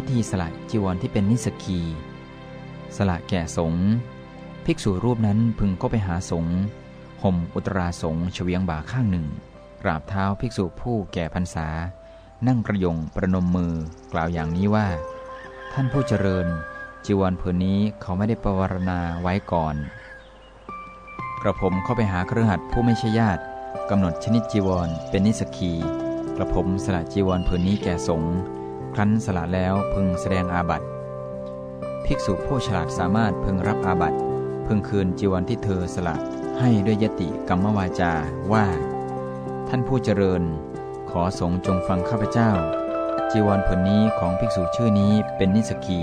วิธีสละจีวรที่เป็นนิสกี สละแก่สงฆ์ภิกษุรูปนั้นพึงก็ไปหาสงฆ์ห่มอุตราสงฆ์เฉวียงบ่าข้างหนึ่ง กราบเท้าภิกษุผู้แก่พรรษา นั่งกระยงประนมมือกล่าวอย่างนี้ว่า ท่านผู้เจริญ จีวรผืนนี้เขาไม่ได้ประวรณาไว้ก่อน กระผมเข้าไปหาเครือขัดผู้ไม่ใช่ญาติกำหนดชนิดจีวรเป็นนิสกี กระผมสละจีวรผืนนี้แก่สงฆ์ รั้นสละแล้วพึงแสดงอาบัติ ภิกษุผู้ฉลาดสามารถพึงรับอาบัติ พึงคืนจีวรที่เธอสละให้ด้วยยติกรรมวาจาว่า ท่านผู้เจริญ ขอสงฆ์จงฟังข้าพเจ้า จีวรผืนนี้ของภิกษุชื่อนี้เป็นนิสกี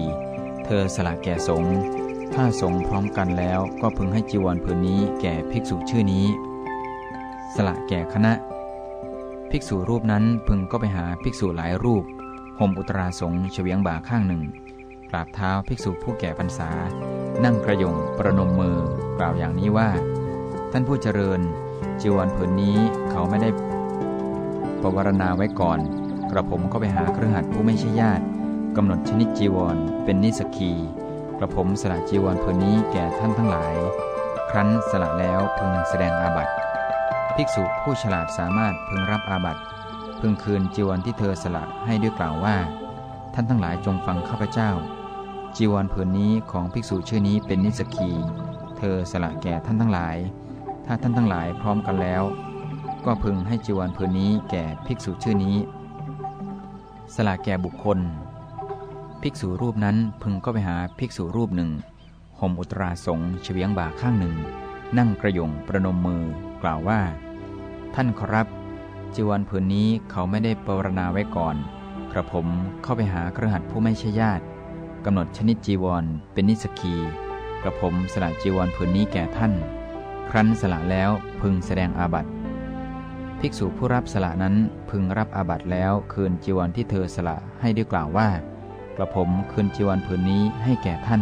เธอสละแก่สงฆ์ถ้าสงฆ์พร้อมกันแล้วก็พึงให้จีวรผืนนี้แก่ภิกษุชื่อนี้ สละแก่คณะ ภิกษุรูปนั้นพึงก็ไปหาภิกษุหลายรูป ห่มอุตราสงเฉวียงบ่าข้างหนึ่ง กราบเท้าภิกษุผู้แก่พรรษา นั่งกระยงประนมมือกล่าวอย่างนี้ว่า ท่านผู้เจริญจีวรผืนนี้เขาไม่ได้ประวรณาไว้ก่อน กระผมก็ไปหาเครือขัดผู้ไม่ใช่ญาติกำหนดชนิดจีวรเป็นนิสกีกระผมสละจีวรผืนนี้แก่ท่านทั้งหลาย ครั้นสละแล้วพึงแสดงอาบัติ ภิกษุผู้ฉลาดสามารถพึงรับอาบัติ พึงคืนจีวรที่เธอสละให้ด้วยกล่าวว่า ท่านทั้งหลายจงฟังข้าพเจ้า จีวรผืนนี้ของภิกษุชื่อนี้เป็นนิสกี เธอสละแก่ท่านทั้งหลาย ถ้าท่านทั้งหลายพร้อมกันแล้ว ก็พึงให้จีวรผืนนี้แก่ภิกษุชื่อนี้ สละแก่บุคคล ภิกษุรูปนั้นพึงก็ไปหาภิกษุรูปหนึ่งห่มอุตราสงเฉียงบ่าข้างหนึ่ง นั่งกระยงประนมมือกล่าวว่า ท่านขอรับ จีวรผืนนี้เขาไม่ได้ปรณาไว้ก่อน กระผมเข้าไปหาเครือขัดผู้ไม่ใช่ญาติกำหนดชนิดจีวรเป็นนิสกี กระผมสละจีวรผืนนี้แก่ท่าน ครั้นสละแล้วพึงแสดงอาบัติ ภิกษุผู้รับสละนั้นพึงรับอาบัติแล้วคืนจีวรที่เธอสละให้ด้วยกล่าวว่า กระผมคืนจีวรผืนนี้ให้แก่ท่าน